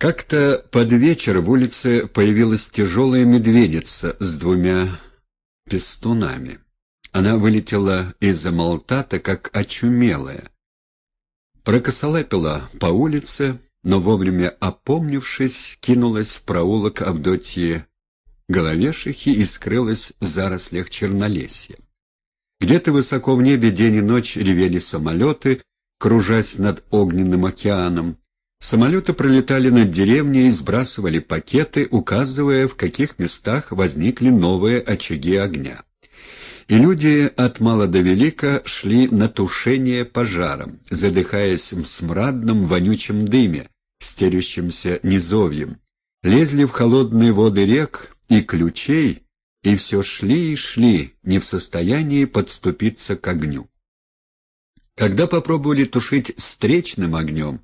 Как-то под вечер в улице появилась тяжелая медведица с двумя пестунами. Она вылетела из-за молтата, как очумелая. Прокосолапила по улице, но вовремя опомнившись, кинулась в проулок Авдотьи Головешихи и скрылась в зарослях Чернолесья. Где-то высоко в небе день и ночь ревели самолеты, кружась над огненным океаном. Самолеты пролетали над деревней и сбрасывали пакеты, указывая, в каких местах возникли новые очаги огня. И люди от мала до велика шли на тушение пожаром, задыхаясь в смрадном вонючем дыме, стерющемся низовьем, лезли в холодные воды рек и ключей, и все шли и шли, не в состоянии подступиться к огню. Когда попробовали тушить встречным огнем,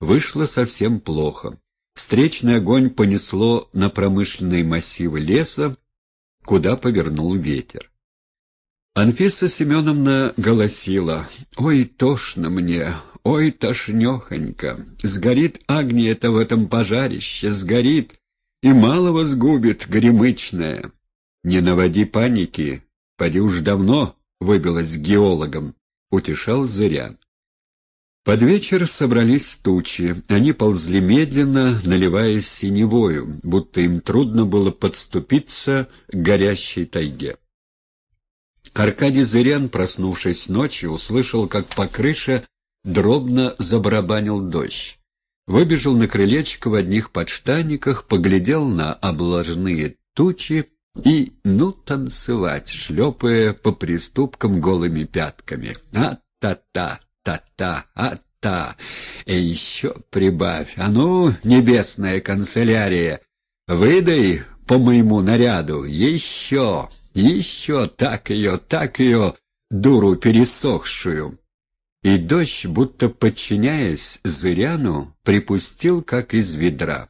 вышло совсем плохо. Встречный огонь понесло на промышленные массивы леса, куда повернул ветер. Анфиса Семеновна голосила. «Ой, тошно мне, ой, тошнехонько! Сгорит Агния-то в этом пожарище, сгорит, и малого сгубит гремычная. Не наводи паники, поди уж давно выбилась геологом», — утешал Зырян. Под вечер собрались тучи. Они ползли медленно, наливаясь синевою, будто им трудно было подступиться к горящей тайге. Аркадий Зырян, проснувшись ночью, услышал, как по крыше дробно забарабанил дождь. Выбежал на крылечко в одних подштанниках, поглядел на облажные тучи и, ну, танцевать, шлепая по приступкам голыми пятками. А-та-та! Та-та, а-та. И еще прибавь. А ну, небесная канцелярия, выдай по моему наряду еще, еще так ее, так ее, дуру пересохшую. И дождь, будто подчиняясь Зыряну, припустил, как из ведра.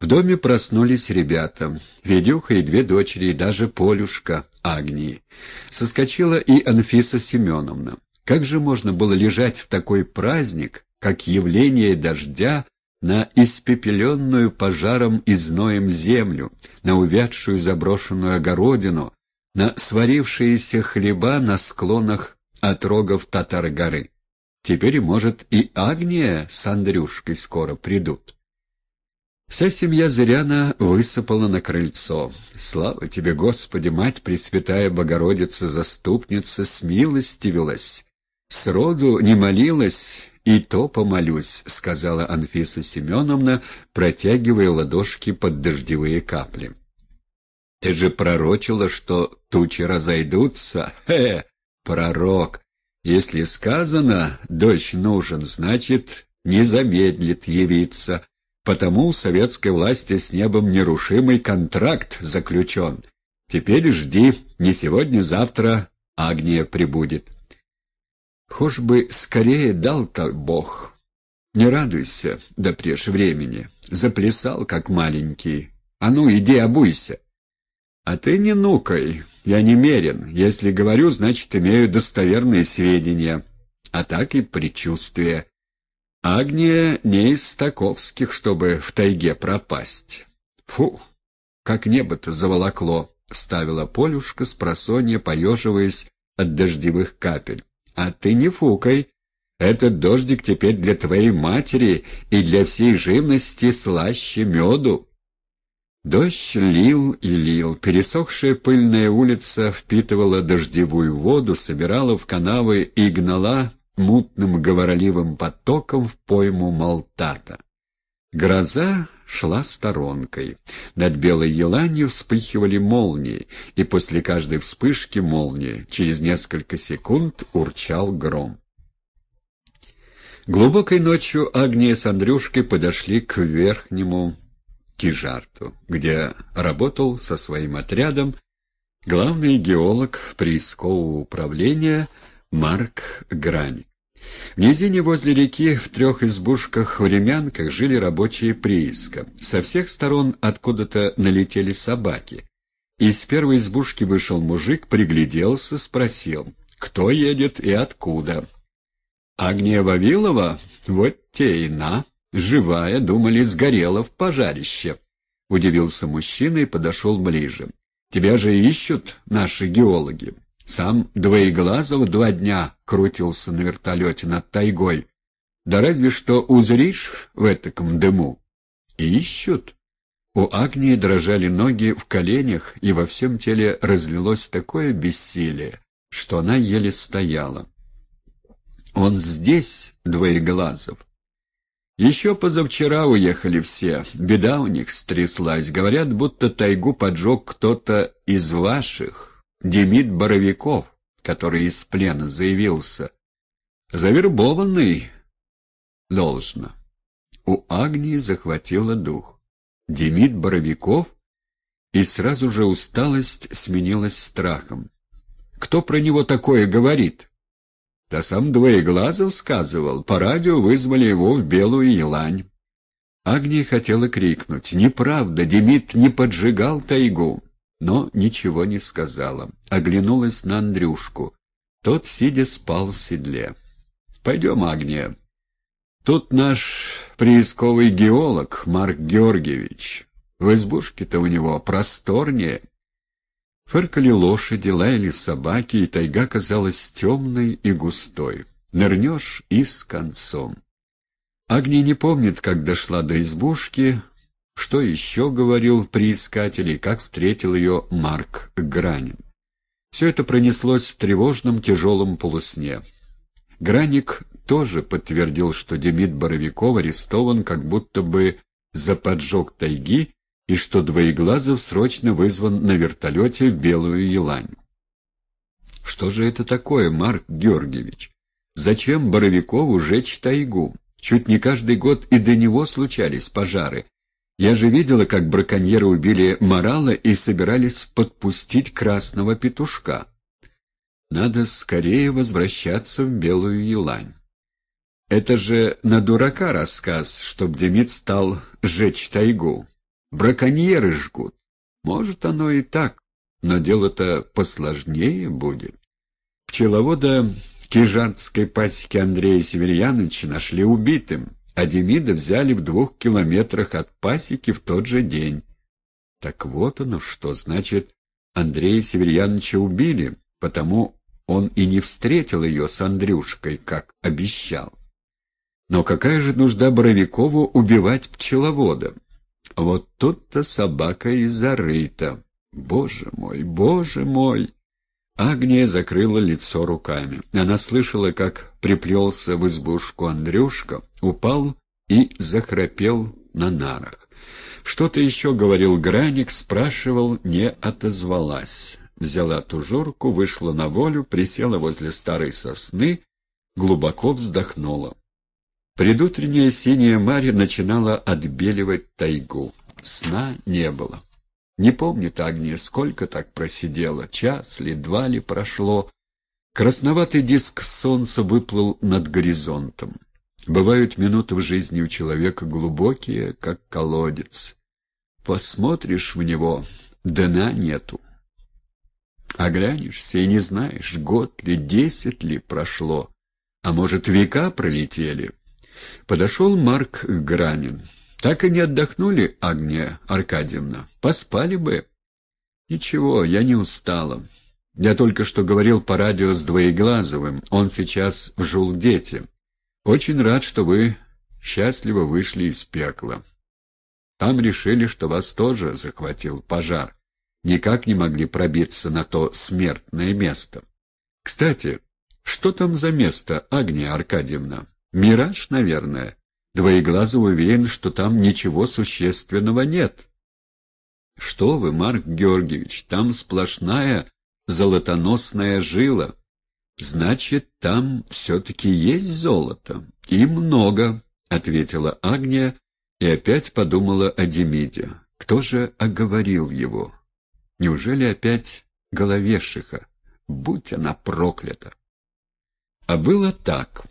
В доме проснулись ребята, Ведюха и две дочери, и даже Полюшка, Агнии. Соскочила и Анфиса Семеновна. Как же можно было лежать в такой праздник, как явление дождя, на испепеленную пожаром и зноем землю, на увядшую заброшенную огородину, на сварившиеся хлеба на склонах отрогов Татар-горы. Теперь, может, и Агния с Андрюшкой скоро придут. Вся семья Зыряна высыпала на крыльцо. Слава тебе, Господи, Мать Пресвятая Богородица, Заступница, смилостивилась! «Сроду не молилась, и то помолюсь», — сказала Анфиса Семеновна, протягивая ладошки под дождевые капли. «Ты же пророчила, что тучи разойдутся? Хе, пророк! Если сказано «дождь нужен», значит, не замедлит явиться, потому у советской власти с небом нерушимый контракт заключен. Теперь жди, не сегодня-завтра Агния прибудет». Хошь бы скорее дал-то Бог. Не радуйся до преж времени. Заплясал, как маленький. А ну, иди обуйся. А ты не нукай, я не мерен. Если говорю, значит, имею достоверные сведения. А так и предчувствие. Агния не из таковских, чтобы в тайге пропасть. Фу, как небо-то заволокло, — ставила Полюшка с просонья, поеживаясь от дождевых капель. А ты не фукай. Этот дождик теперь для твоей матери и для всей живности слаще меду. Дождь лил и лил. Пересохшая пыльная улица впитывала дождевую воду, собирала в канавы и гнала мутным говорливым потоком в пойму Малтата. Гроза шла сторонкой. Над белой еланью вспыхивали молнии, и после каждой вспышки молнии через несколько секунд урчал гром. Глубокой ночью Агния с Андрюшкой подошли к верхнему Кижарту, где работал со своим отрядом главный геолог приискового управления Марк Грань. В низине возле реки в трех избушках-времянках жили рабочие прииска. Со всех сторон откуда-то налетели собаки. Из первой избушки вышел мужик, пригляделся, спросил, кто едет и откуда. «Агния Вавилова? Вот те и на!» живая, думали, сгорела в пожарище. Удивился мужчина и подошел ближе. Тебя же ищут наши геологи. Сам Двоеглазов два дня крутился на вертолете над тайгой. Да разве что узришь в этаком дыму. Ищут. У Агнии дрожали ноги в коленях, и во всем теле разлилось такое бессилие, что она еле стояла. «Он здесь, Двоеглазов?» Еще позавчера уехали все. Беда у них стряслась. Говорят, будто тайгу поджег кто-то из ваших. Демид Боровиков, который из плена заявился. Завербованный должно. У Агнии захватило дух. Демид Боровиков, и сразу же усталость сменилась страхом. Кто про него такое говорит? Да сам Двоеглазов сказывал, по радио вызвали его в Белую Елань. Агния хотела крикнуть. «Неправда, Демид не поджигал тайгу!» Но ничего не сказала. Оглянулась на Андрюшку. Тот, сидя, спал в седле. «Пойдем, Агния. Тут наш приисковый геолог Марк Георгиевич. В избушке-то у него просторнее». Фыркали лошади, лаяли собаки, и тайга казалась темной и густой. Нырнешь и с концом. Агния не помнит, как дошла до избушки, что еще говорил приискатель и как встретил ее Марк Гранин. Все это пронеслось в тревожном тяжелом полусне. Граник тоже подтвердил, что Демид Боровиков арестован как будто бы за поджог тайги и что Двоеглазов срочно вызван на вертолете в Белую Елань. Что же это такое, Марк Георгиевич? Зачем Боровикову жечь тайгу? Чуть не каждый год и до него случались пожары. Я же видела, как браконьеры убили морала и собирались подпустить красного петушка. Надо скорее возвращаться в Белую Елань. Это же на дурака рассказ, чтоб Демид стал жечь тайгу. Браконьеры жгут. Может, оно и так, но дело-то посложнее будет. Пчеловода кижардской пасеки Андрея Северьяновича нашли убитым, а Демида взяли в двух километрах от пасеки в тот же день. Так вот оно что, значит, Андрея Северьяновича убили, потому он и не встретил ее с Андрюшкой, как обещал. Но какая же нужда Боровикову убивать пчеловода? Вот тут-то собака и зарыта. Боже мой, боже мой! Агния закрыла лицо руками. Она слышала, как приплелся в избушку Андрюшка, упал и захрапел на нарах. Что-то еще говорил Граник, спрашивал, не отозвалась. Взяла тужурку, вышла на волю, присела возле старой сосны, глубоко вздохнула. Предутренняя синяя марь начинала отбеливать тайгу. Сна не было. Не помнит Агния, сколько так просидела, час ли, два ли прошло. Красноватый диск солнца выплыл над горизонтом. Бывают минуты в жизни у человека глубокие, как колодец. Посмотришь в него, дна нету. Оглянешься и не знаешь, год ли, десять ли прошло, а может, века пролетели. Подошел Марк Гранин. Так и не отдохнули, Агния Аркадьевна. Поспали бы. Ничего, я не устала. Я только что говорил по радио с Двоеглазовым. Он сейчас в Жулдете. Очень рад, что вы счастливо вышли из пекла. Там решили, что вас тоже захватил пожар. Никак не могли пробиться на то смертное место. Кстати, что там за место, Агния Аркадьевна? Мираж, наверное. Двоеглазый уверен, что там ничего существенного нет. Что вы, Марк Георгиевич, там сплошная золотоносная жила. Значит, там все-таки есть золото. И много, — ответила Агния и опять подумала о Демиде. Кто же оговорил его? Неужели опять головешиха? Будь она проклята! А было так.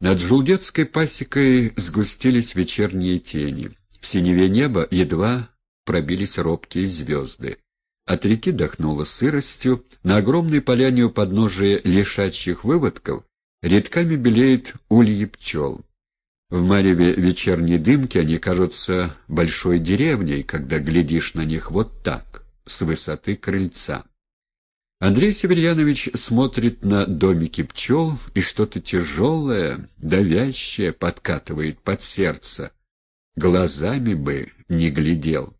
Над Жулдетской пасекой сгустились вечерние тени. В синеве неба едва пробились робкие звезды. От реки дохнуло сыростью, на огромной поляне у подножия лишачьих выводков редками белеют ульи пчел. В мареве вечерней дымки они кажутся большой деревней, когда глядишь на них вот так, с высоты крыльца. Андрей Северьянович смотрит на домики пчел, и что-то тяжелое, давящее подкатывает под сердце. Глазами бы не глядел.